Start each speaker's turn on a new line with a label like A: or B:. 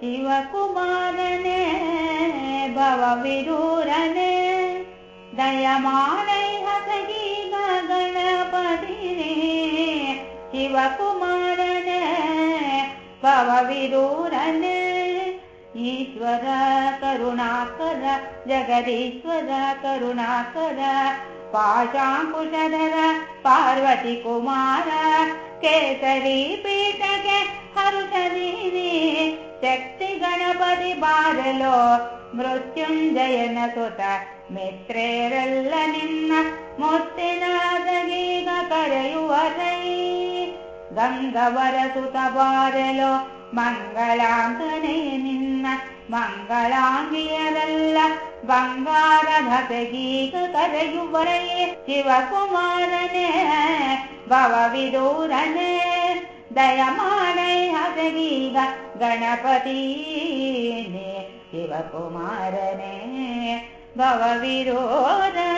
A: शिवकुमारने भवविदूरने दयमानै हसगी गणपतिने शिवकुमारने भवविदूरने ईश्वर करुणाकर जगदीश्वर करुणाकर पाशाङ्कुशधर पार्वती कुमार केसरी पीठके हरुषदीनि शक्ति गणपति बारलो मृत्युञ्जयन सुत मुत्तिनादगीग करेयुवरै गङ्गवर सुत मङ्गलाने ಬಂಗಾರದ बङ्गारगी ಕರೆಯುವರೆಯೇ ಶಿವಕುಮಾರನೇ ಭವವಿದೂರನೇ दयमाणे अगीद गणपतीने ಶಿವಕುಮಾರನೇ ಭವವಿರೋಧ